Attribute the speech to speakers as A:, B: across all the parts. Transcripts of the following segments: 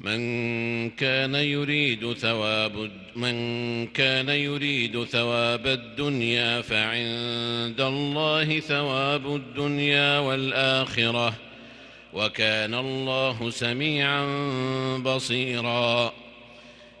A: من كان يريد ثواب من كان يريد ثواب الدنيا فعند الله ثواب الدنيا والآخرة وكان الله سميعا بصيراً.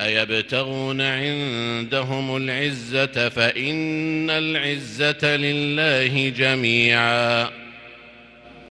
A: أيبتغون عندهم العزة فإن العزة لله جميعا